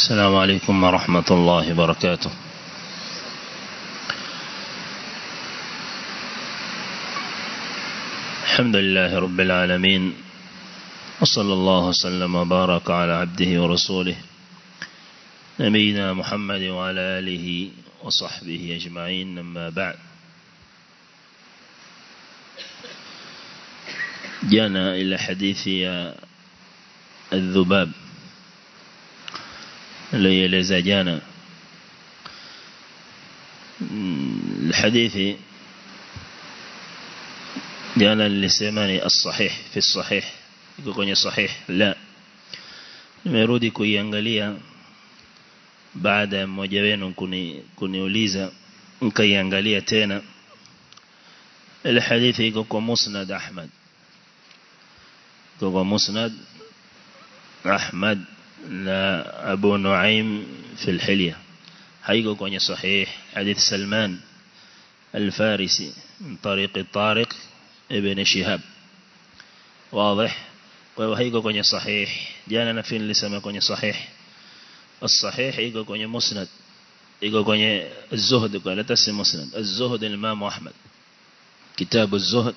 السلام عليكم ورحمة الله وبركاته. الحمد لله رب العالمين وصلى الله وسلم وبارك على عبده ورسوله نبينا محمد وعلى آله وصحبه أجمعين أما بعد. جانا إلى حديث الذباب. ليلز جانا الحديث جانا لسيماني الصحيح في الصحيح يقول صحيح لا. نميرودي كي ينغليا بعد موجبين كني, كني أوليزا كي ينغليا تينا. الحديث يقول مسند أحمد. يقول مسند أحمد. Na Abu Nuaim في الحلية haiko kwenye sahih hadith Salman من طريق طارق ابن شهاب واضح kwa hiyo haiko kwenye sahih jana na fin nilisema kwenye sahih الصحيح iko kwenye musnad iko kwenye الزهد kwa leta si musnad الامام احمد كتاب الزهد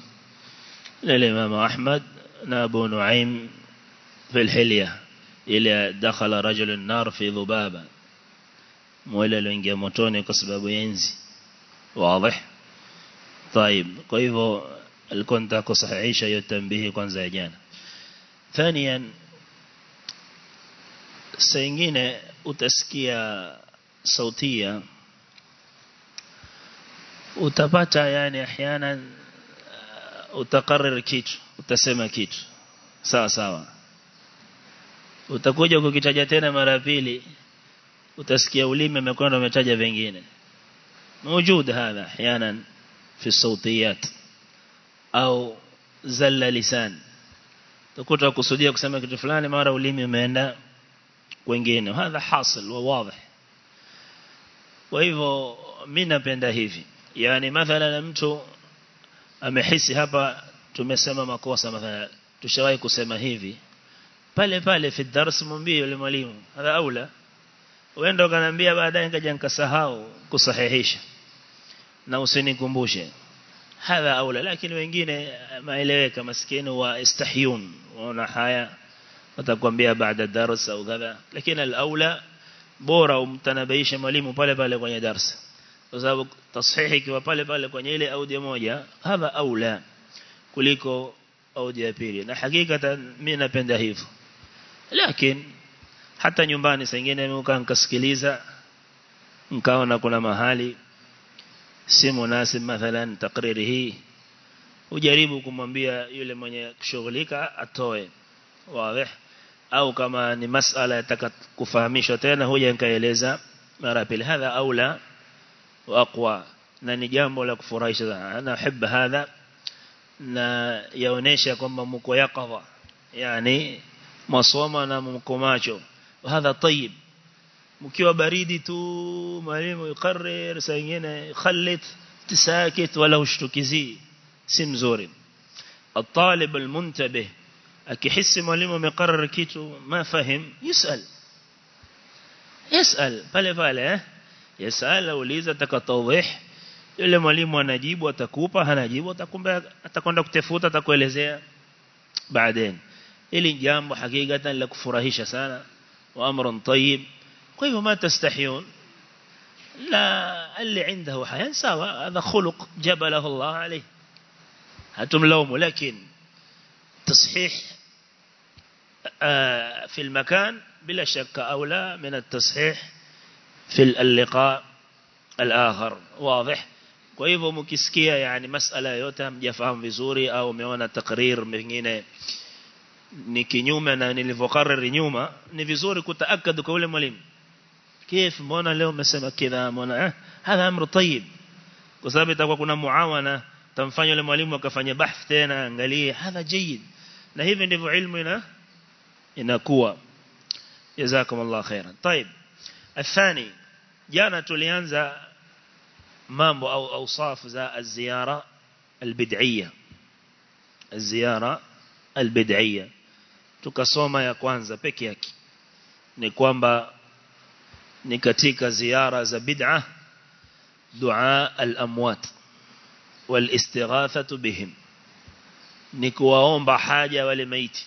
للامام احمد na Abu Nuaim في الحلية إلى دخل رجل النار في ذبابة. مولى لنجي موتوني كسبب ينزي. واضح؟ طيب كيف الكنت كصحيشة يتنبيه كنزا جانا ثانيا سيجين أتسكي صوتية. utapata yani ahyana utakarir kitu utasema kitu سا سا utakuja kukitaja tena mara pili utasikia ulimi umekwenda umetaja vingine موجود هذا احيانا في الصوتيات au zalla lisan utakuta kusudia kusema kitu fulani mara ulimi umeenda kwingine hadha hasil wa wazi kwa hivyo mimi napenda hivi yani mathalan mtu amehisi hapa tumesema makosa mathalan tushawahi kusema hivi pale pale fi dars mwambie yule mwalimu hadha aula. Uende ukaniambia baadaye nikaja nikasahau kusahihisha. Na usinikumbushe. Hadha aula lakini wengine maeleweka maskini wa istahyun. Waona haya watakwambia baada darasa au kadha. Lakini al-aula bora umtanabaisha mwalimu pale pale kwenye darasa kwa sababu tashihi kiwa pale pale kwenye ile audio moja hadha aula kuliko audio ya pili. Na hakika mimi napenda hivyo lakini hata nyumbani saa nyingine nimekaa nikasikiliza kuna mahali si munasib mathalan takriri hii ujaribu kumwambia yule mwenye kushughulika atoe wazi au kama ni masala yataka kufahamishwa tena huja nikaeleza mara pili hadha aula wa aqwa. Na ni jambo la kufurahisha ana hubba hadha na yaonesha kwamba mko yaqadha. Yani masoma na mko macho. Hadha tayib mkiwa baridi tu mwalimu yukarir saa nyingine khalit tisakit wala ushtukizi الطالب المنتبه أكي حس معلم يقرر كيتو ما فهم يسأل يسأل فلي فلي يسأل أوليزة تكتوضح يقول معلم ونجيب وتكوبة هنجيب وتكون بها تكون دكتفوتة تكوليزية بعدين إلي جامب حقيقة لك فرهيشة سانا وأمر طيب. كيف ما تستحيون؟ لا اللي عنده حياة سوا هذا خلق جبله الله عليه. هاتم لوم لكن تصحيح آه، في المكان بلا شك أولى من التصحيح في اللقاء الآخر. واضح؟ كيف مكسكية يعني مسألة يوتهم يفهم في زوري أو ميونة تقرير مهنيني ni kinyume na nilivyokariri nyuma ni vizuri kutaakad kwa yule mwalimu كيف mbona leo umesema kidha mbona eh hadha amru tayyib kwa sababu itakuwa kuna muawana tamfanya yule mwalimu akafanya bahth tena angalie hadha jayyid na hivi ndivyo ilmu ina inakuwa jazakumullah khairan طيب الثاني jana tulianza mambo au awsaf za az-ziyara al-bid'iyya az-ziyara al-bid'iyya tukasoma ya kwanza peke yake. Ni kwamba ni katika ziara za bid'a dua al-amwat wal-istighathatu bihim. Ni kuwaomba haja wale maiti.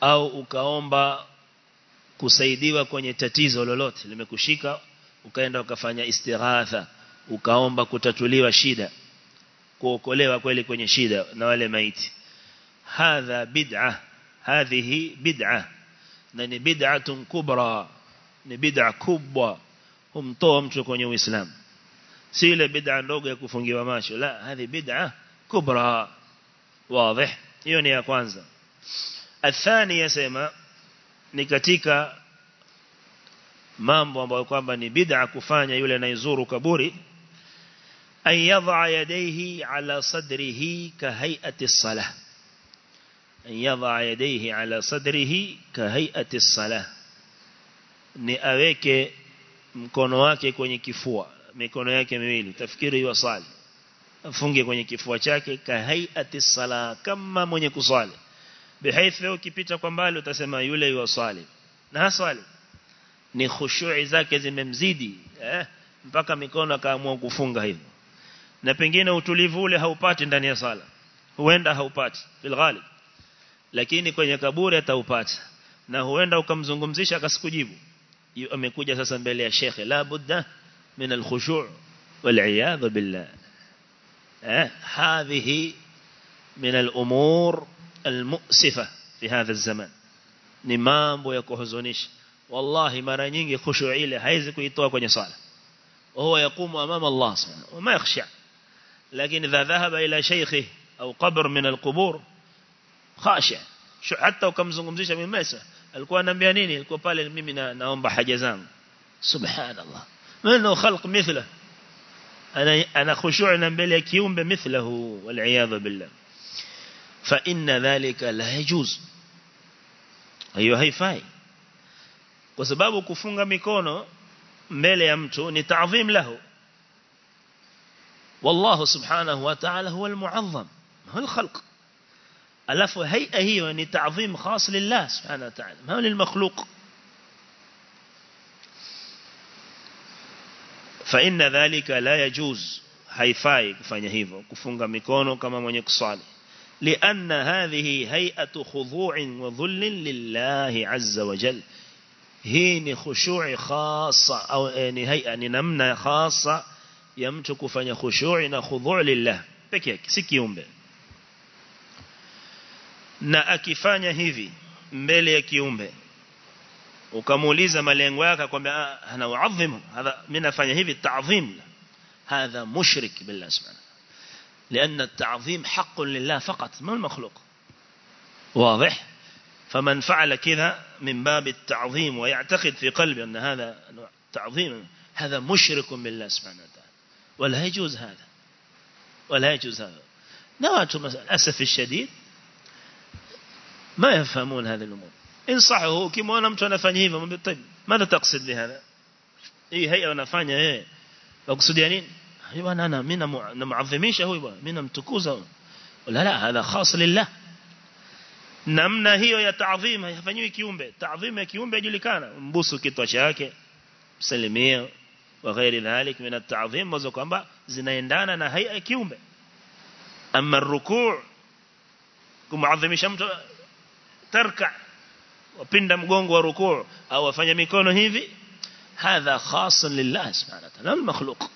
Au ukaomba kusaidiwa kwenye tatizo lolote limekushika ukaenda ukafanya istighatha ukaomba kutatuliwa shida kuokolewa kweli kwenye shida na wale maiti hadha bid'ah hadhihi bid'a na ni bid'atun kubra ni bid'a kubwa. Humtoa mtu kwenye uislamu. Si ile bid'a ndogo ya kufungiwa macho. La hadhi bid'a kubra. Wazi hiyo ni ya kwanza. Athani yasema ni katika mambo ambayo kwamba ni bid'a kufanya yule anayezuru kaburi ayadha yadha yadayhi ala sadrihi ka hay'ati as-salah an yadha yadayhi ala sadrihi ka hay'ati as-salah ni aweke mkono wake kwenye kifua mikono yake miwili tafikiri yusali afunge kwenye kifua chake ka hay'ati as-salah kama mwenye kusali bihaith ukipita kwa mbali utasema yule na ni khushu'i zake zimemzidi eh mpaka mikono akaamua kufunga hivyo. Na pengine utulivu ule haupati ndani ya sala. Huenda haupati. Bil ghalib lakini kwenye kaburi ataupata na huenda ukamzungumzisha akasikujibu amekuja sasa mbele ya shekhe la budda min al khushu' wal iyad billah eh hadhihi min al umur al mu'sifa fi hadha الزمان kuhuzunisha wallahi mara nyingi khushu' ile haizi kuitoa kwenye sala وهو يقوم أمام الله سبحانه وما يخشع لكن إذا ذهب إلى شيخه أو قبر من القبور خاشع. شو حتى وكم زنقمزيش من ميسا. الكوان نبيانيني الكوبال الميمنا نهم بحجزان سبحان الله منه خلق مثله. أنا, أنا خشوعنا بليكيوم بمثله والعياذ بالله. فإن ذلك لا يجوز. hii haifai kwa sababu kufunga mikono mbele ya mtu ni تعظيم له والله سبحانه وتعالى هو ألف هيئة hii يعني تعظيم خاص لله سبحانه وتعالى. ما للمخلوق؟ فإن ذلك لا يجوز. هيفاي كفانيا هيفو كفنغا ميكونو كما من يكصالي لأن هذه هيئة خضوع وذل لله عز وجل. هي خشوع خاصة أو يعني هيئة نمنا خاصة يمتك فانيا خشوعنا خضوع لله. بكيك سكيوم na akifanya hivi mbele ya kiumbe ukamuuliza malengo yake akwambia ana uadhimu. Hadha mimi nafanya hivi ta'zim hadha mushrik billah subhanahu لأن التعظيم حق لله فقط ما المخلوق واضح فمن فعل كذا من باب التعظيم ويعتقد في قلبه أن هذا تعظيم هذا مشرك بالله سبحانه وتعالى ولا يجوز هذا ولا يجوز هذا نوات أسف الشديد ما يفهمون هذه الأمور. إن صحه كم أنا متوانا فنيه طيب ماذا تقصد بهذا؟ اي هي أنا فني إيه. أقصد يعني أيوة أنا من مع نمعظمين شهوة من متكوزه ولا لا هذا خاص لله. نمنا هي تعظيم يفنيه كيوم به تعظيم كيوم به جل كانه مبسو كتوشاك سلمية وغير ذلك من التعظيم. مزكوا بقى زنايندانا نهيئة كيومبي. أما الركوع كمعظمي شمتو تركع وبند مغونغ وركوع أو فني مكونه هذي هذا خاص لله سبحانه وتعالى المخلوق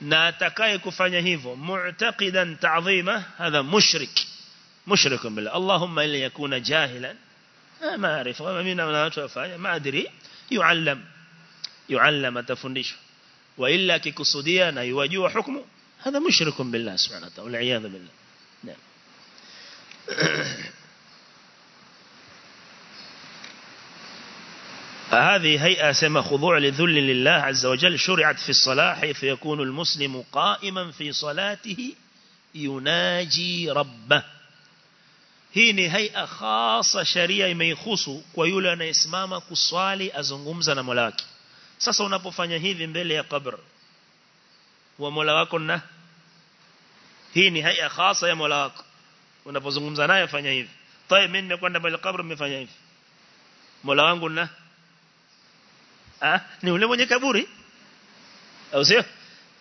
ناتكايك فني هذي معتقدا تعظيمه هذا مشرك مشرك بالله اللهم إلي يكون جاهلا ما أعرف وما من ما أدري يعلم يعلم تفنديش وإلا كقصديان يواجه حكمه هذا مشرك بالله سبحانه وتعالى والعياذ بالله نعم فهذه هيئة سما خضوع لذل لله عز وجل شرعت في الصلاة حيث يكون المسلم قائما في صلاته يناجي ربه. هيني هيئة خاصة شريعة يميخوسو ويولي أنا إسمامك الصالي أزنغمزنا ملاكي ساسا ونبوفاني هذي مبيلي يا قبر. وملاكنا هيني هيئة خاصة يا ملاك ونبوزنغمزنا يا فاني هذي طيب مين يكون نبالي قبر مين فاني هذي ملاكنا ni ule mwenye kaburi au sio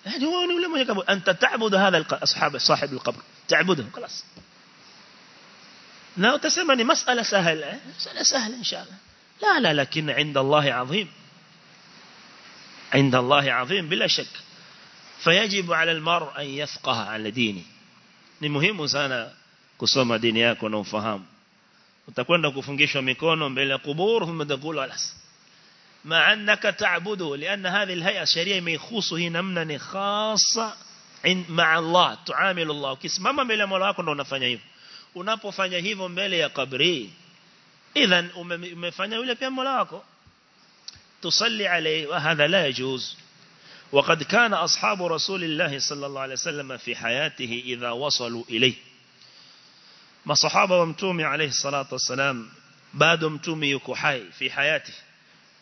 يعني هو ولا ما يقبل أنت تعبد هذا أصحاب صاحب القبر. تعبده خلاص. لا تسمى مسألة سهلة مسألة سهلة إن شاء الله. لا لا لكن عند الله عظيم. عند الله عظيم بلا شك. فيجب على المرء أن يفقه على دينه. Ni muhimu sana kusoma dini yako na ufahamu. Utakwenda kufungishwa mikono mbele ya kubur thumma taqulu alas. مع أنك تعبده لأن هذه الهيئة الشريعة ميخوصه نمنا خاصة مع الله تعامل الله. mbele ya Mola wako ndo unafanya hivyo unapofanya hivyo mbele ya kabri idhan umefanya yule pia Mola wako tusalli alayhi وقد كان أصحاب رسول الله صلى الله عليه وسلم في حياته إذا وصلوا إليه. ما صحابة ومتومي عليه الصلاة والسلام بعد متومي يكو حي في حياته.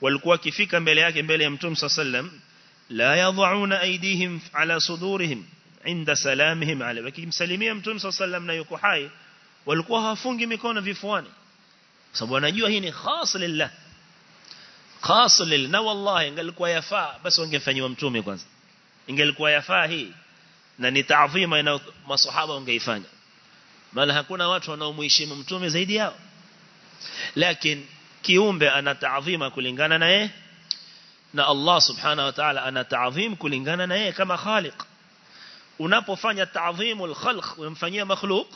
Walikuwa kifika mbele yake mbele ya mtume sallam la yadhauna aidihim ala sudurihim inda salamihim alayhi wakimsalimia mtume sallam na yuko hai walikuwa hawafungi mikono vifuani sababu wanajua hii ni khas lillah khas lil na wallahi ingelikuwa yafaa basi wangefanywa mtume kwanza ingelikuwa yafaa hii na ni taadhima ina maswahaba wangeifanya maana hakuna watu wanaomheshimu mtume zaidi yao lakini kiumbe ana taadhima kulingana na yeye na Allah subhanahu wa ta'ala ana taadhim kulingana na yeye kama khaliq unapofanya taadhimul khalq unamfanyia makhluq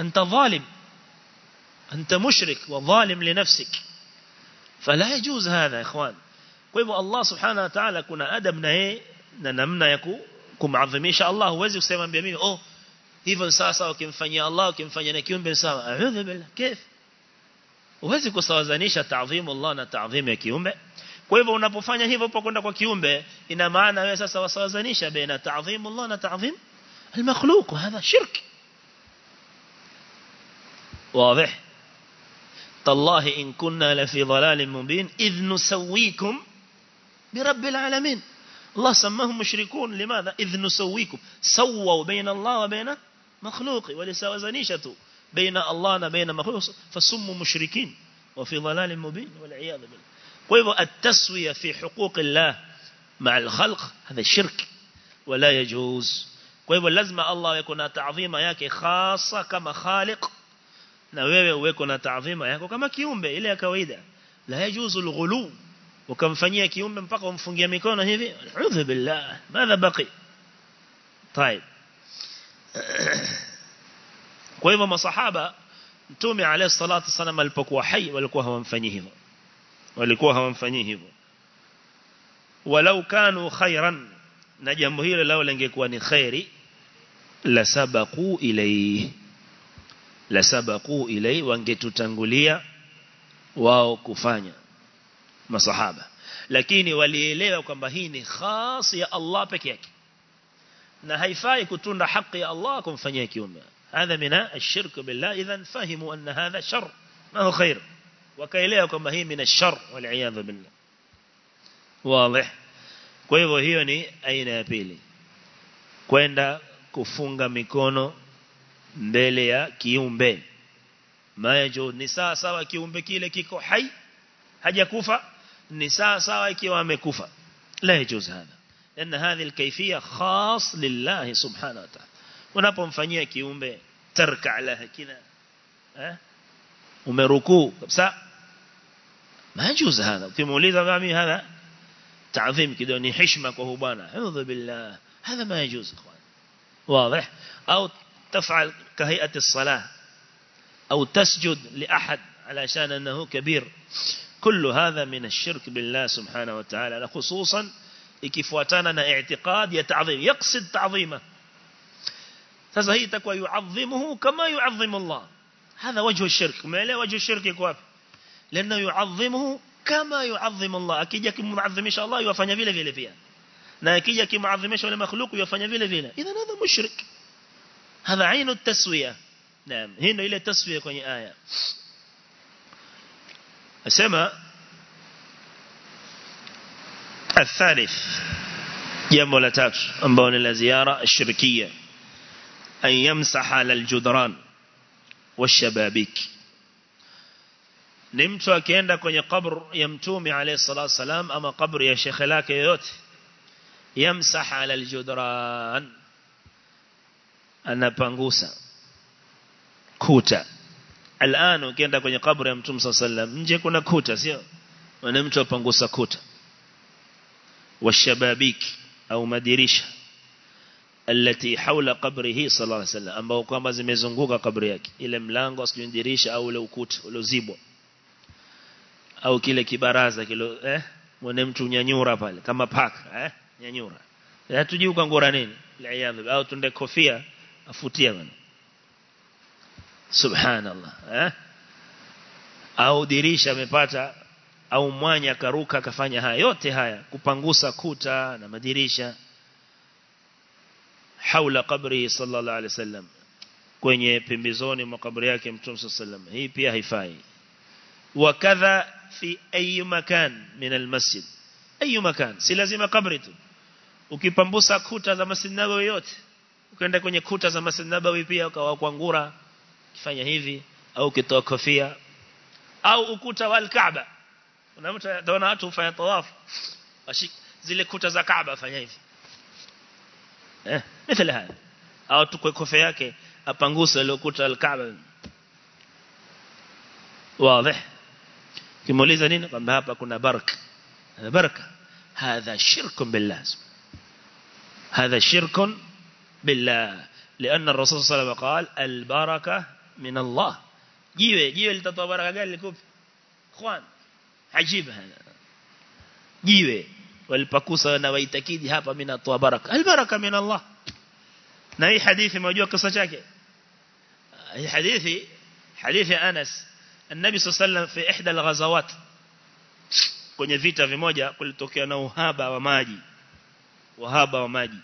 anta zalim anta mushrik wa zalim li nafsik fala yajuz hadha ikhwan kwa hivyo Allah subhanahu wa ta'ala kuna adab na yeye na namna ya kumadhimisha Allah huwezi kusema mimi oh hivyo sasa ukimfanyia Allah ukimfanyia na kiumbe sawa a'udhu billah kif Huwezi kusawazanisha taadhimu Allah na taadhimu ya kiumbe. Kwa hivyo unapofanya hivyo upo kwenda kwa kiumbe ina maana wewe sasa wasawazanisha baina taadhimu Allah na taadhim المخلوق وهذا شرك واضح تالله إن كنا لفي ضلال مبين إذ نسويكم برب العالمين الله سماهم مشركون لماذا إذ نسويكم سووا بين الله وبين مخلوق ولسوازنيشته بين الله وبين مخلوق فسموا مشركين وفي ضلال مبين والعياذ بالله. ويبقى التسوية في حقوق الله مع الخلق هذا شرك ولا يجوز. ويبقى لازم الله يكون تعظيم yake خاصة كما خالق. uweko na taadhima yako kama kiumbe ile ya kawaida la yajuzu alghulu ukamfanyia kiumbe mpaka umfungia mikono hivi. a'udhu billah madha baqi طيب. kwa hivyo masahaba mtume alayhi salatu wasallam alipokuwa hai walikuwa hawamfanyi hivyo. Walikuwa hawamfanyi hivyo. Walau kanu khairan na jambo hilo lao lingekuwa ni khairi la sabaqu ilayhi. La sabaqu ilayhi wangetutangulia wao kufanya masahaba. Lakini walielewa kwamba hii ni khas ya Allah peke yake. Na haifai kutunda haki ya Allah kumfanyia kiumbe هذا من الشرك بالله. إذا فهموا أن هذا شر. ما هو خير؟ وكيليكم هي من الشر والعياذ بالله. واضح؟ كيف هي أين أبيلي؟ كويندا كفونغا ميكونو مبليا كيومبي. ما يجود نساء سوا كيومبي كيلي كيكو حي؟ هجا كوفا؟ نساء سوا كيوامي كوفا. لا يجوز هذا. لأن هذه الكيفية خاص لله سبحانه وتعالى. Unapomfanyia kiumbe tarka laha kina eh umerukuu kabisa majuz hada ukimuuliza mimi hada تعظيم كده ni heshima kwa bwana اعوذ بالله هذا ما يجوز اخوان واضح أو تفعل كهيئه الصلاه أو تسجد لاحد علشان انه كبير كل هذا من الشرك بالله سبحانه وتعالى خصوصا ikifuatana na i'tiqad ya ta'zim yaqsid ta'zima sasa hii itakuwa yu'azzimuhu kama yu'azzimu Allah hadha wajhu shirk umeelewa wajhu shirk iko wapi lana yu'azzimuhu kama yu'azzimu Allah akija kimuadhimisha Allah yafanya vile vile pia na akija kimuadhimisha wale makhluku yafanya vile vile idhan hadha mushrik hadha ainu taswiya naam hii ndio ile taswiya kwenye aya asema الثالث jambo la tatu ambao ni la ziara shirkia أن يمسح على الجدران والشبابيك. نمت وكين لكني قبر يمتومي عليه الصلاة والسلام أما قبر يا شيخ لاك يوت. يمسح على الجدران. أنا بانغوسا. كوتا. الآن وكين لكني قبر يمتوم صلى الله عليه وسلم. نجي كنا كوتا سيو. ونمت وبانغوسا كوتا. والشبابيك أو مديريشا. التي حول قبره صلى الله عليه وسلم ambao kwamba zimezunguka kabri yake ile mlango asijui dirisha au ule ukuta uliozibwa au kile kibaraza kilo eh mwana mtu nyanyura pale kama paka eh nyanyura hatujui ukangura nini liadhab au tunde kofia afutia bwana subhanallah eh au dirisha amepata au mwanya karuka akafanya haya yote haya kupangusa kuta na madirisha haula kabri sallallahu alaihi wasallam kwenye pembezoni mwa kabri yake mtume sallallahu hii pia haifai. Wakadha fi ayi makan min almasjid. Ayi makan si lazima kabri tu. Ukipambusa kuta za masjid nabawi yote ukaenda kwenye kuta za masjid nabawi pia ukawa kwangura kifanya hivi au kitoa kofia au ukuta wa al-Kaaba. Anaona watu hufanya tawafu zile kuta za Kaaba fanya hivi eh mithali haya au tukwe kofia yake apangusa ile ukuta al-Kaaba wazi kimuuliza nini kwamba hapa kuna baraka baraka hadha shirkun billah هذا شرك بالله لأن الرسول صلى الله عليه وسلم قال البركة من الله جيوه جيوه لتطوى بركة قال لكم اخوان عجيب هذا جيوه walipakusa na waitakidi hapa mimi natoa baraka albaraka min Allah na hii hadithi mnajua kisa chake hii hadithi hadithi Anas النبي صلى الله عليه وسلم في احدى الغزوات kwenye vita vimoja kulitokea na uhaba wa maji uhaba wa maji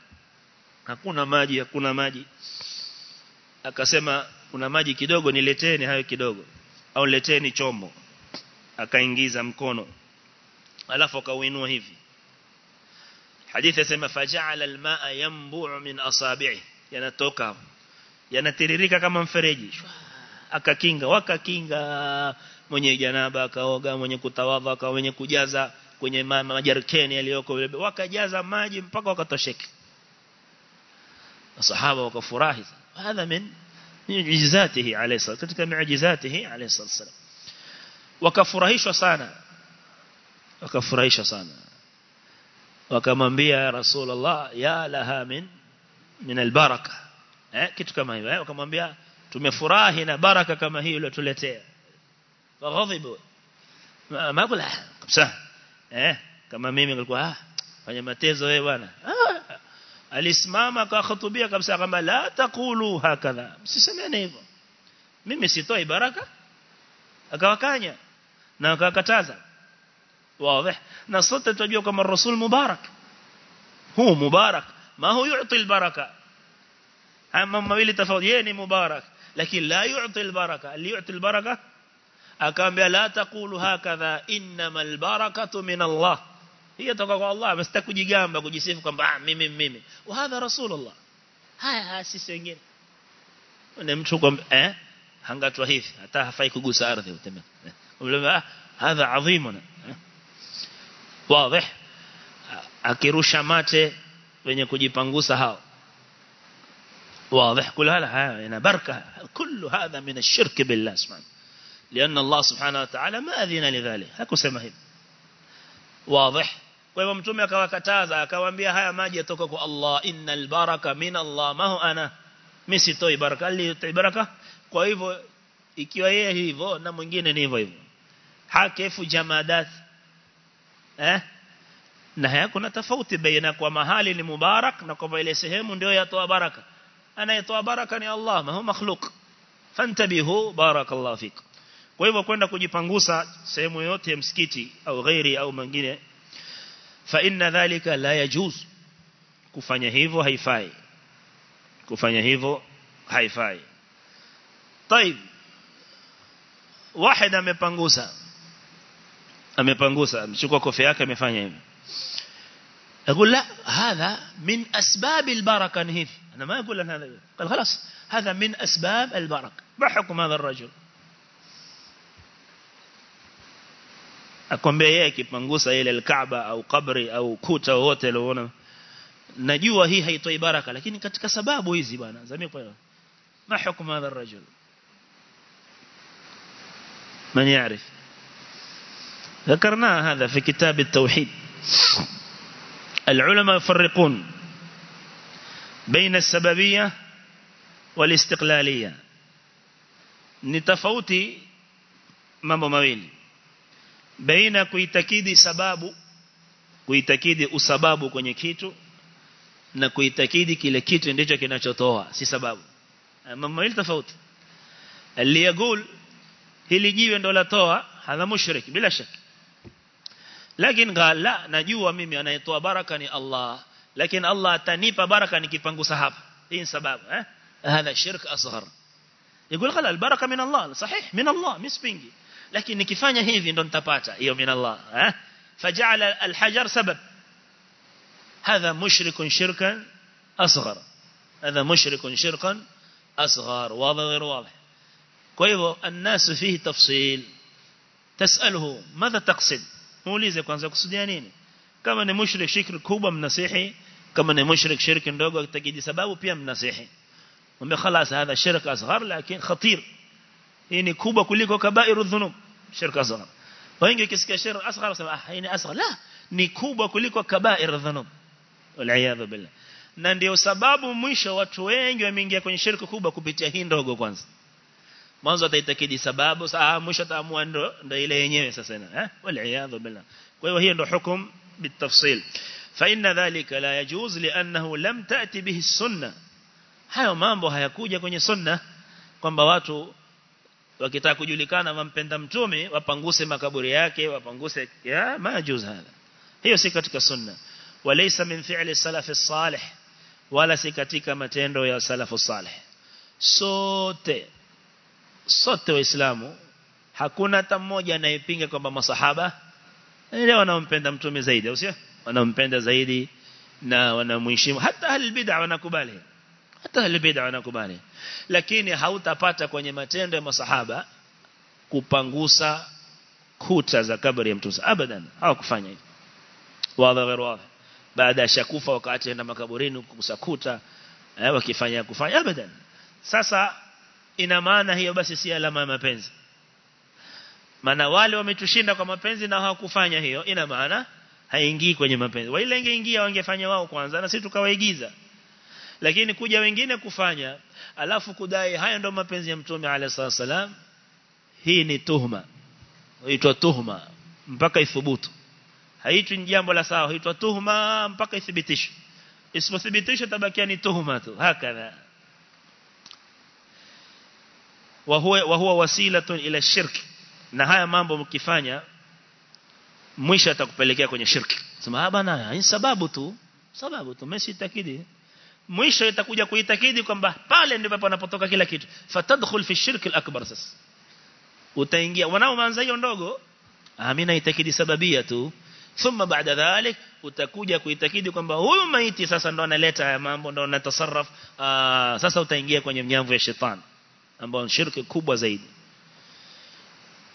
hakuna maji hakuna maji akasema kuna maji kidogo nileteni hayo kidogo au leteni chombo akaingiza mkono alafu akauinua hivi hadithi yasema faja'ala al-ma'a yanbu'u min asabi'i yanatoka yanatiririka kama mfereji. Akakinga wakakinga. Mwenye janaba akaoga mwenye kutawadha akawa mwenye kujaza kwenye majarikeni yaliyoko wakajaza maji mpaka wakatosheka. Masahaba wakafurahi hadha min miujizatihi alayhi salatu katika miujizatihi alayhi salatu wakafurahishwa sana. Wakafurahishwa sana wakamwambia rasulullah ya laha min min albaraka. Eh kitu kama hiyo eh wakamwambia tumefurahi na baraka kama hii uliyotuletea faghadhibu ma kula? Kabisa. Eh kama mimi nilikuwa ah fanya matezo wewe bwana. Ah alisimama akahutubia kabisa kama la taqulu hakadha. Msisemene hivyo. Mimi sitoi baraka. Akawakanya na akakataza واضح؟ نصت تجيو كما الرسول مبارك. هو مبارك. ما هو يعطي البركة. أما ما بيلي تفوت. مبارك. لكن لا يعطي البركة. اللي يعطي البركة؟ أكام لا تقول هكذا. إنما البركة من الله. هي تقول الله بس تكوجي جامبا كوجي سيفك ميم ميم وهذا رسول الله. هاي هاسي سنجين ونمشوكم ها هنغاتوا هيث هتا هفايكو قوس أرضي. إيه؟ هذا عظيمنا. wazi akirusha mate wenye kujipangusa hao واضح كل هذا هنا بركة كل هذا من الشرك بالله سبحانه لأن الله سبحانه وتعالى ما أذن لذلك هكو سمهم واضح kwa hivyo mtume akawakataza akawaambia haya maji yatoka kwa Allah innal baraka min Allah ma hu ana mimi sitoi baraka ali baraka kwa hivyo ikiwa yeye hivyo na mwingine ni hivyo hivyo hakefu jamadat eh na haya kuna tofauti baina kwa mahali ni mubarak na kwa ile sehemu ndio yatoa baraka anayetoa baraka ni Allah ma hu makhluq fantabihu barakallahu fik kwa hivyo kwenda kujipangusa sehemu yote ya msikiti au ghairi au mengine fa inna dhalika la yajuz kufanya hivyo haifai kufanya hivyo haifai طيب واحد amepangusa amepangusa mchukua kofia yake amefanya hivi. أقول لا هذا من اسباب البركه نهيث أنا ما أقول ان هذا قال خلاص هذا من اسباب البركه ما حكم هذا الرجل اكمبيه يي كيبانغوسا إلى الكعبه أو قبري أو كوتا wote leo na najua hii هي baraka lakini katika sababu hizi bwana بانا kwa hiyo ما حكم هذا الرجل من يعرف ذكرنا هذا في كتاب التوحيد العلماء يفرقون بين السببية والاستقلالية نتفوتي mambo mawili baina kuitakidi sababu kuitakidi usababu kwenye kitu na kuitakidi kile kitu ndicho kinachotoa si sababu mambo mawili tofauti aliyagul hili jiwe ndo latoa hadha mushrik bila shaka Lakini qala la najua mimi anayetoa baraka ni Allah. Lakini Allah atanipa baraka nikipangusa hapa. Hii sababu eh? هذا شرك أصغر يقول خلا البركة من الله صحيح من الله مسبنجي لكن nikifanya hivi ndo nitapata hiyo min Allah eh? فجعل الحجر سبب هذا مشرك شركا أصغر هذا مشرك شركا أصغر واضح غير واضح كويبو الناس فيه تفصيل تسأله ماذا تقصد muulize kwanza kusudia nini kama ni mushrik shirki kubwa mnasihi kama ni mushrik shirki ndogo akitakidi sababu pia mnasihi mwambie خلاص هذا شرك اصغر لكن خطير hii ni kubwa kuliko kabairu dhunub shirk asghar wengi ukisikia shirk asghar wasema ah hii ni asghar la ni kubwa kuliko kabairu dhunub wal billah na ndio sababu mwisho watu wengi wameingia kwenye shirki kubwa kupitia hii ndogo kwanza mwanzo ataitakidi sababu saa mwisho ataamua ndo ndo ile yenyewe sasa eh? Wal billah. Kwa hiyo hiyo ndo hukum bitafsil. Fa inna dhalika la yajuz li'annahu lam ta'ti bihi sunna hayo mambo hayakuja kwenye sunna kwamba watu wakitaka kujulikana wampenda mtume wapanguse makaburi yake wapanguse ya majuz hapo hiyo si katika sunna walaysa min fi'li salafi salih wala si katika matendo ya salafu salih sote sote waislamu hakuna hata mmoja anayepinga kwamba masahaba ndio wanaompenda mtume zaidi au sio? Wanaompenda zaidi na wanamheshimu. Hata ahli bid'a wanakubali. Hata ahli bid'a wanakubali. Lakini hautapata kwenye matendo ya masahaba kupangusa kuta za kabri ya mtume abadan hawakufanya hivyo. Wadha ghairu baada ya shakufa wakati enda makaburini kukusakuta eh, wakifanya kufanya. Abadan. Sasa ina maana hiyo basi si alama ya mapenzi. Maana wale wametushinda kwa mapenzi na hawakufanya hiyo ina maana haingii kwenye mapenzi. Wale ingeingia wangefanya wao kwanza na sisi tukawaigiza. Lakini kuja wengine kufanya alafu kudai haya ndo mapenzi ya mtume alayhi salam hii ni tuhma huitwa tuhma mpaka ithubutu. Haitwi jambo la sawa huitwa tuhma mpaka ithibitishwe isipothibitisha tabakia ni tuhma tu. Hakadha wa huwa wa huwa wasilatun ila shirk. Na haya mambo mkifanya mwisho atakupelekea kwenye shirki sema ah bana ni sababu tu sababu tu mimi sitakidi mwisho itakuja kuitakidi kwamba pale ndipo panapotoka kila kitu. Fatadkhul fi shirk al-akbar sasa. Utaingia wanaoanza hiyo ndogo amina itakidi sababia tu. Thumma baada dhalik utakuja kuitakidi kwamba huyu maiti sasa ndo analeta haya mambo ndo anatasarraf sasa utaingia kwenye mnyamvu ya shetani ambao ni shirki kubwa zaidi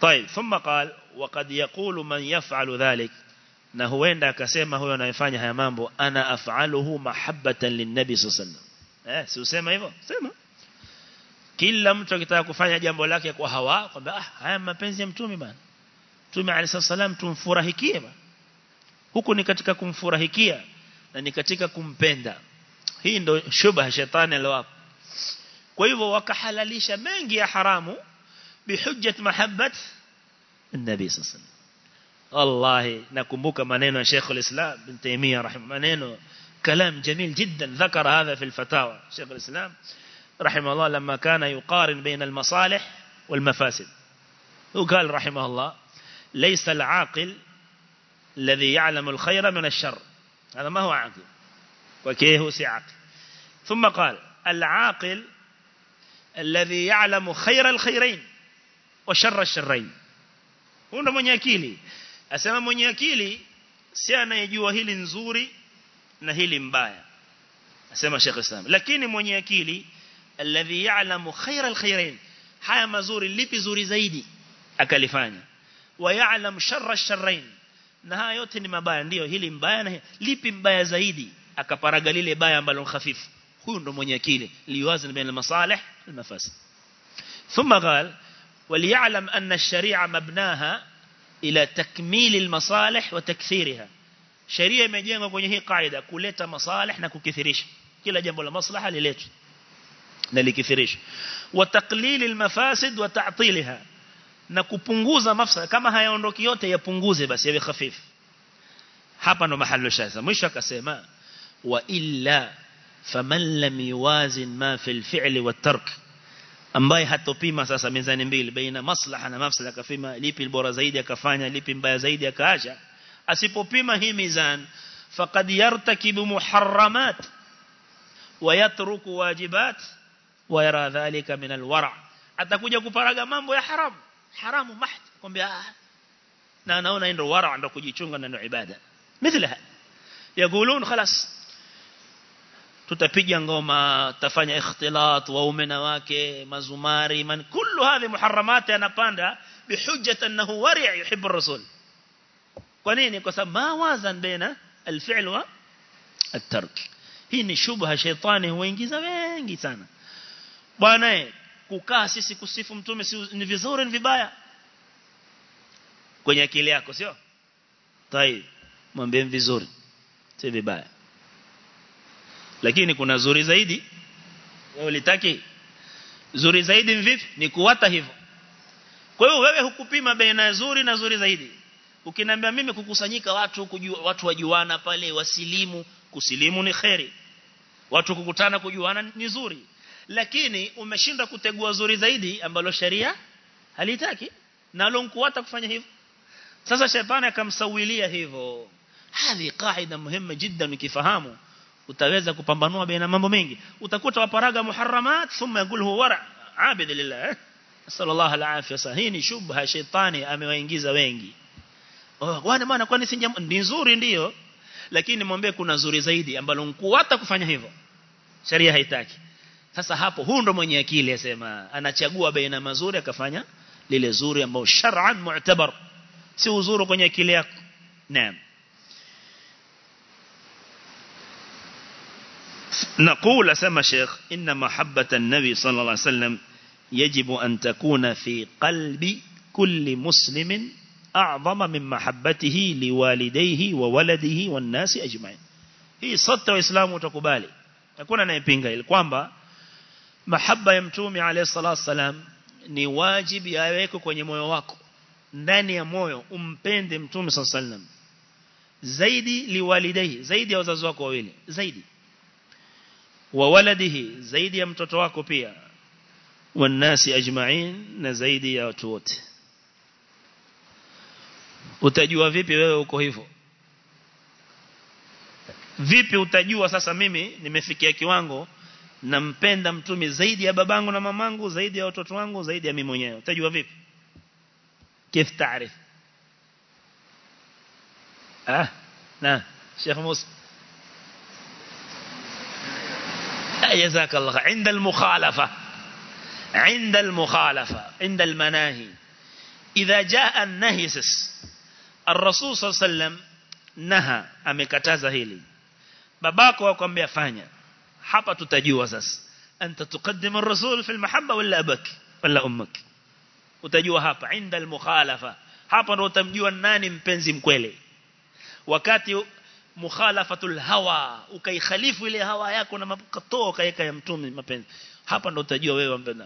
طيب ثم قال وقد يقول من يفعل ذلك na huenda akasema huyo anayefanya haya mambo ana af'aluhu mahabbatan linnabi sallallahu eh si usema hivyo sema kila mtu akitaka kufanya jambo lake kwa hawa kwamba ah haya mapenzi ya mtume bana mtume alayhisalam tumfurahikie bana huku ni katika kumfurahikia na ni katika kumpenda hii ndio shubha shetani alowapa kwa hivyo wakahalalisha mengi ya haramu bihujjat mahabbat الله عليه وسلم والله nakumbuka maneno ya Sheikh al-Islam bin Taymiyyah rahimah maneno كلام جميل جدا ذكر هذا في الفتاوى شيخ الإسلام رحمه الله لما كان يقارن بين المصالح والمفاسد وقال رحمه الله ليس العاقل الذي يعلم الخير من الشر هذا ما هو عاقل وكيه سعاقل ثم قال العاقل الذي يعلم خير الخيرين وشر الشرين. هنا من يكيلي أسمى من يكيلي سيانا يجوا هيلي نزوري نهيلي مبايا أسمى شيخ السلام لكن من يكيلي الذي يعلم خير الخيرين حيا مزوري اللي زوري زايدي أكاليفاني ويعلم شر الشرين نهاية يوتي ni mabaya. Ndio hili mbaya na hili. Lipi mbaya zaidi akaparagalile baya ambalo khafifu? Huyu ndo mwenye akili liwazin baina masalih na mafasid thumma qal وليعلم أن الشريعة مبناها إلى تكميل المصالح وتكثيرها شريعة imejengwa kwenye hii kaida kuleta masalih na kukithirisha kila jambo la maslaha liletwe na likithirisha wa taqlil almafasid wa ta'tilha na kupunguza mafsada kama hayaondoki yote yapunguze basi yawe hafifu hapa ndo mahali shasa mwisho akasema wa illa faman lam yuwazin ma fil fi'li wat tark ambaye hatopima sasa mizani mbili baina maslaha na mafsada akafima lipi bora zaidi akafanya lipi mbaya zaidi akaacha asipopima hii mizan faqad yartakibu muharramat wajibat wa yara dhalika min alwara atakuja kuparaga mambo ya haramu haramu mahd kwambia na anaona ndio wara ndio kujichunga na ibada mithla يقولون خلاص tutapiga ngoma tafanya ikhtilat waume na wake mazumari man kullu hadhi muharramat anapanda bihujjat annahu wari' yuhibbu ar-rasul. Kwa nini? Kwa sababu mawazan baina al-fi'l wa at-tark. Hii ni shubha shaitani huingiza wengi sana. Bwana kukaa sisi kusifu mtume si ni vizuri ni vibaya? Kwenye akili yako sio? Tai mwambie vizuri si vibaya lakini kuna zuri zaidi. Wewe ulitaki zuri zaidi vipi? Ni kuwata hivyo. Kwa hiyo wewe hukupima baina zuri na zuri zaidi. Ukiniambia mimi kukusanyika watu kujua, watu wajuana pale wasilimu kusilimu ni khairi watu kukutana kujuana ni zuri. Lakini umeshinda kutegua zuri zaidi ambalo sharia halitaki. Nalo mkuata kufanya hivyo. Sasa shetani akamsawilia hivyo. Hadi kaida muhimu jiddan ukifahamu utaweza kupambanua baina mambo mengi. Utakuta waparaga muharramat thumma yaqul huwa wara. Abid lillah sallallahu alaihi wasallam hii ni shubha shetani amewaingiza wengi. Oh maana kwani si ni nzuri ndio. Lakini mwambie kuna nzuri zaidi ambalo mkuata kufanya hivyo. Sharia haitaki. Sasa hapo huu ndo mwenye akili asema anachagua baina mazuri akafanya lile zuri ambao shar'an mu'tabar. Si uzuri kwenye akili yako. Naam نقول سما شيخ إن محبة النبي صلى الله عليه وسلم يجب أن تكون في قلب كل مسلم أعظم من محبته لوالديه وولده والناس أجمعين. هي صدت وإسلام وتقبالي. تكون أنا يبينها القوامة محبة يمتومي عليه الصلاة والسلام نواجب يأيكو كوني مويوكو ndani ya moyo umpende mtume sallallahu alaihi wasallam zaidi liwalidai zaidi ya wazazi wako wawili. Zaidi. wa waladihi zaidi ya mtoto wako pia. Wanasi ajma'in na zaidi ya watu wote. Utajua vipi wewe uko hivyo? Vipi utajua sasa mimi nimefikia kiwango nampenda mtume zaidi ya babangu na mamangu zaidi ya watoto wangu zaidi ya mimi mwenyewe? Utajua vipi? Kif taarif ah na Sheikh Musa. جزاك الله عند المخالفة عند المخالفة عند المناهي. إذا جاء النهي سس الرسول صلى الله عليه وسلم نهى أمي م ك ت ا ز ه ل ي باباك تقدم الرسول في المحبة ولا أبك ولا أمك؟ م ك عند المخالفة. ل م خ ا ل ف وكاتي mukhalafatul hawa. Ukaikhalifu ile hawa yako na makatoa kaeka ya mtume mapenzi. Hapa ndo utajua wewe mpenda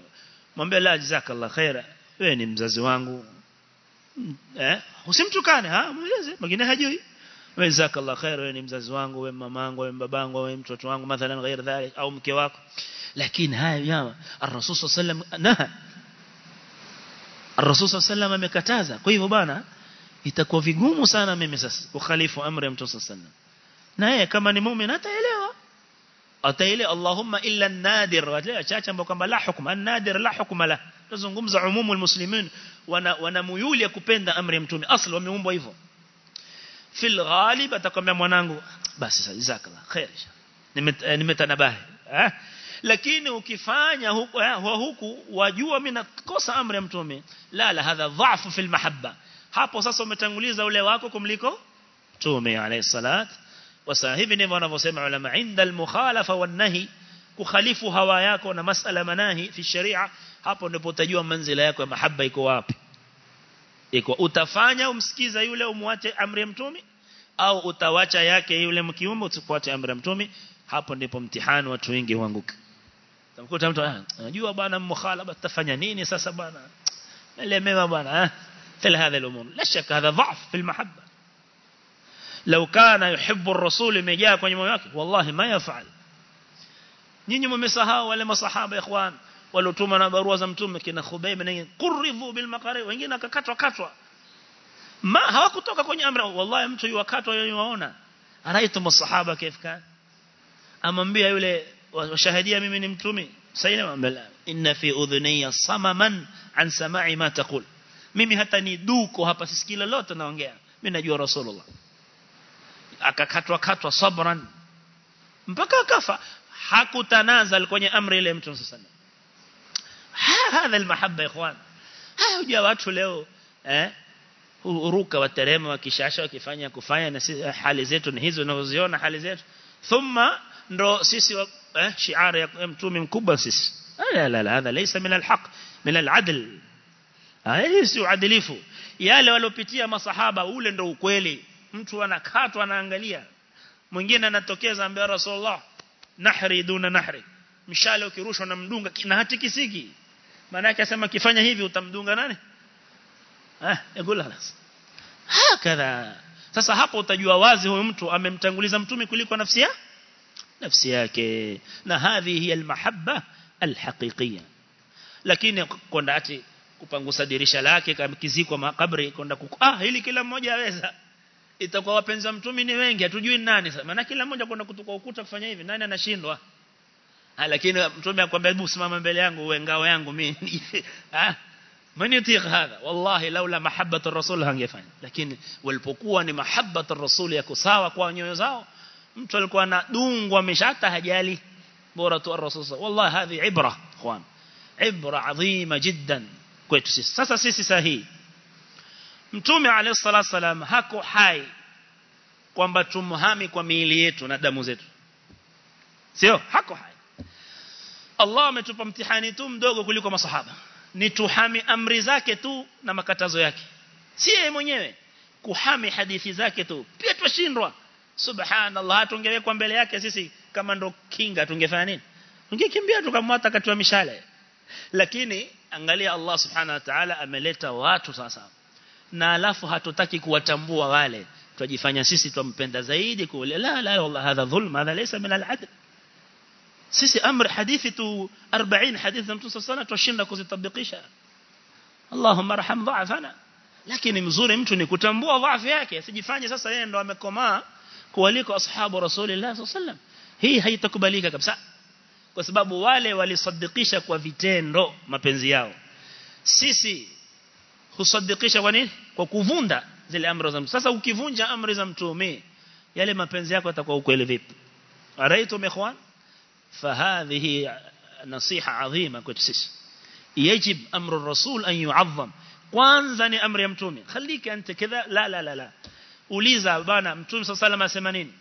mwambie la jazakallah khaira. Wewe ni mzazi wangu. Eh? Usimtukane ha? Mweleze. Mwingine hajui. Wewe jazakallah khaira wewe ni mzazi wangu wewe mamangu wewe babangu wewe mtoto wangu mathalan ghair dhalik au mke wako. Lakini haya ya ar-rasul sallallahu alayhi wasallam naha. Ar-rasul sallallahu alayhi wasallam amekataza. Kwa hivyo bana itakuwa vigumu sana mimi sasa kukhalifu amri ya mtume sallallahu alayhi wasallam na yeye kama ni muumini ataelewa ataelewa Allahumma illa an-nadir wajua chacha ambao kwamba la hukma an-nadir la hukma la tuzungumza umumu almuslimin wana wana muyuli ya kupenda amri ya mtume asli wameumbwa hivyo fil ghalib atakwambia mwanangu basi jazakallah khair nimetanabahi eh lakini ukifanya huku huku wajua mimi nakosa amri ya mtume la la hadha dhaifu fil mahabba hapo sasa umetanguliza ule wako kumliko tume alayhi salat. Wasahibi ndivyo wanavyosema ulama inda al-mukhalafa wan-nahi kukhalifu hawa yako na masala manahi fi sharia hapo ndipo utajua manzila yako ya mahaba iko wapi. Iko utafanya umsikiza yule umwache amri ya mtume au utawacha yake yule mkiume usifuate amri ya mtume hapo ndipo mtihani watu wengi huanguka. Tamkuta mtu anajua bwana mukhalaba tafanya nini sasa bwana? Elemewa bwana مثل هذه الأمور. لا شك هذا ضعف في المحبة. لو كان يحب الرسول ميجاك ونموياك والله ما يفعل. نينيما مسحا ولا مصحاب إخوان. ولو تومنا بروزم تومك إن خبئ منين قرّضوا بالمقارئ وإنجنا ككتوا كتوا ما هوا كتوك أكوني أمر. والله أم تيو كتوا يوانا أنا يتم كيف كان؟ أما مبيا يقول وشهدية مين تومي سينما بلا إن في أذني صمما عن سماع ما تقول. Mimi hata ni duko hapa sisikii lolote naongea mimi najua rasulullah akakatwa katwa sabran mpaka akafa hakutanazal kwenye amri ile mtume sallallahu hadha almahabba ikhwan haya hujua watu leo eh uruka waterema wakishasha wakifanya kufanya na sisi hali zetu ni hizo unazoziona hali zetu thumma ndo sisi eh shiara ya mtume mkubwa sisi la la la hadha laysa min alhaq min aladl hii si uadilifu. Yale walopitia masahaba ule ndo ukweli. Mtu anakatwa anaangalia. Mwingine anatokeza ambaye rasulullah nahri duna nahri. Mshale ukirushwa na mdunga na hatikisiki maana yake asema kifanya hivi utamdunga nani? Ah yakula halas hakadha. Sasa hapo utajua wazi huyu mtu amemtanguliza mtume kuliko nafsi ya nafsi yake. Na hadhi hiya almahabba alhaqiqiyya. Lakini kwenda ati kupangusa dirisha lake kizikwa makabri kwenda ah hili kila mmoja aweza. Itakuwa wapenzi wa mtume ni wengi hatujui nani sasa. Maana kila mmoja kwenda kutoka ukuta kufanya hivi nani anashindwa? Ah lakini mtume akwambia hebu simama mbele yangu uwe ngao yangu mimi. Ah man yutiq wallahi laula mahabbatu rasul hangefanya. Lakini walipokuwa ni mahabbatu rasul yako sawa kwa nyoyo zao mtu alikuwa anadungwa ameshata hajali. Bora tu rasul wallahi hadhi ibra ikhwan. Ibra adhima jiddan kwetu sisi. Sasa sisi sahihi. Mtume alayhi salatu hako hai kwamba tumhami kwa miili yetu na damu zetu. Sio? Hako hai. Allah ametupa mtihani tu mdogo kuliko masahaba. Ni tuhami amri zake tu na makatazo yake. Si yeye mwenyewe. Kuhami hadithi zake tu. Pia tushindwa subhanallah tungewekwa mbele yake sisi kama ndo kinga tungefanya nini? Tungekimbia tukamwata katua mishale. Lakini angalia Allah subhanahu wa ta'ala ameleta watu sasa. Na alafu hatutaki kuwatambua wale. Tujifanya sisi tumpenda zaidi kule. La la wallah hadha dhulm hadha laysa min al-adl. Sisi amri hadithi tu 40 hadithi mtu sana tushinda kuzitabikisha Allahumma arham dha'fana. Lakini mzuri mtu ni kutambua dhaifu yake. Asijifanye sasa yeye ndo amekomaa kuliko ashabu rasulillah sallallahu hii haitakubalika kabisa kwa sababu wale walisadikisha kwa vitendo mapenzi yao. Sisi husadikisha kwa nini? Kwa kuvunda zile amri za sasa ukivunja amri za mtume yale mapenzi yako atakuwa ukweli vipi? Araitum ikhwan? Fahadhihi nasiha adhima kwetu sisi. Yajib amru rasul an yu'azzam. Kwanza ni amri ya mtume. Khalika anta kadha la la la la. Uliza bana mtume sallallahu alayhi wasallam asema nini?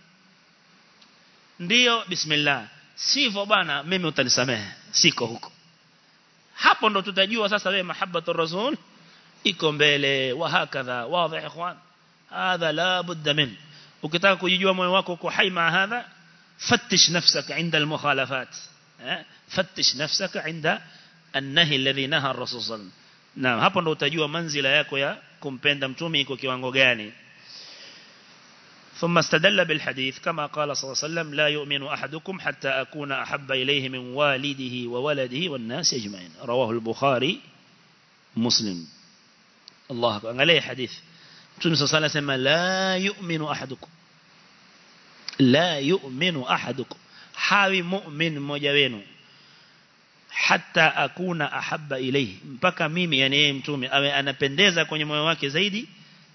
Ndio bismillah. Sivyo bana mimi utanisamehe siko huko hapo ndo tutajua sasa wewe mahabbatu rasul iko mbele wa hakadha wazi ikhwan hadha la budda min ukitaka kujijua moyo wako uko hai ma hadha فتش نفسك عند المخالفات فتش نفسك عند النهي الذي نهى الرسول صلى الله عليه وسلم نعم hapo ndo utajua manzila yako ya kumpenda mtume iko kiwango gani ثم استدل بالحديث كما قال صلى الله عليه وسلم لا يؤمن أحدكم حتى أكون أحب إليه من والده وولده والناس أجمعين. رواه البخاري مسلم. الله أكبر. عليه حديث؟ صلى الله عليه وسلم لا يؤمن أحدكم. la yu'minu ahadukum hawi mu'min mmoja wenu hatta akuna ahabba ilayhi mpaka mimi yani yeye mtume awe anapendeza zaidi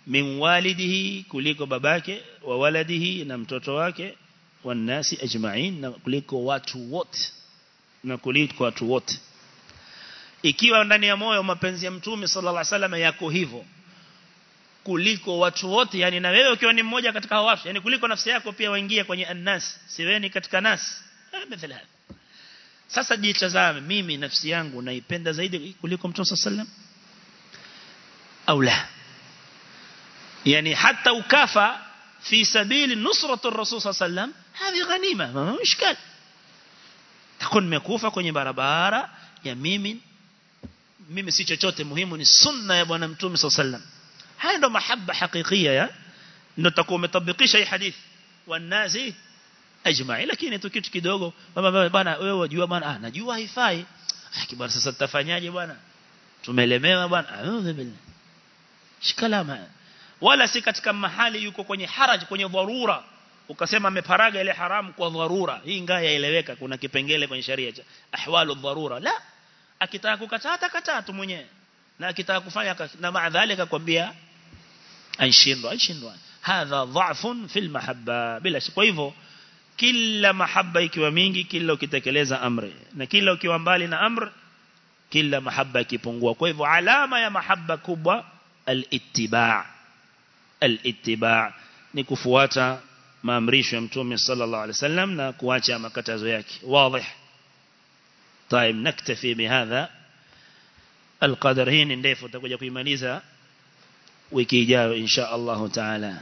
min walidihi kuliko babake wa waladihi na mtoto wake wanasi ajma'in na kuliko watu wote na kuliko watu wote. Ikiwa ndani ya moyo mapenzi ya mtume sallallahu alaihi wasallam yako hivyo kuliko watu wote yani na wewe ukiwa ni mmoja katika hao watu yani kuliko nafsi yako pia waingia kwenye annas siweni katika nas. Mfano hapa sasa jitazame mimi nafsi yangu naipenda zaidi kuliko mtume sallallahu alaihi wasallam au la يعني حتى وكافى في سبيل نصرة الرسول صلى الله عليه وسلم هذه غنيمة ما هو مشكل تكون مكوفة كوني باربارا يا ميمين ميمين سيشة جوتة مهمة السنة يا ابو نمتومي صلى الله عليه وسلم. هاي نو محبة حقيقية يا. نو تكون متطبقيش أي حديث. والنازي أجمعي لكن يتو كتو كدوغو بابا بابا بانا ويو جوا بانا آه نجوا هاي فاي. حكي بارسة ستفانيا جوا بانا تمليميوا بانا أعوذ بالله. شكلا معنا wala si katika mahali yuko kwenye haraj kwenye dharura. Ukasema ameparaga ile haramu kwa dharura. Hii ngaya yaeleweka kuna kipengele kwenye sharia cha ahwalu dharura. La akitaka kukataa atakataa tu mwenyewe. Na akitaka kufanya na maadhalika kwambia anshindwa anshindwa hadha dha'fun fil mahabba. Bila kwa hivyo kila mahaba ikiwa mingi kila ukitekeleza amri. Na kila ukiwa mbali na amri kila mahaba ikipungua. Kwa hivyo alama ya mahaba kubwa al-ittiba' الاتباع. نكفواتا ما أمريش يمتومي صلى الله عليه وسلم نكواتا ما كتازو ياكي. واضح. طيب نكتفي بهذا. القدرين انديفو تقول يكو يمانيزا. وكي جاو إن شاء الله تعالى.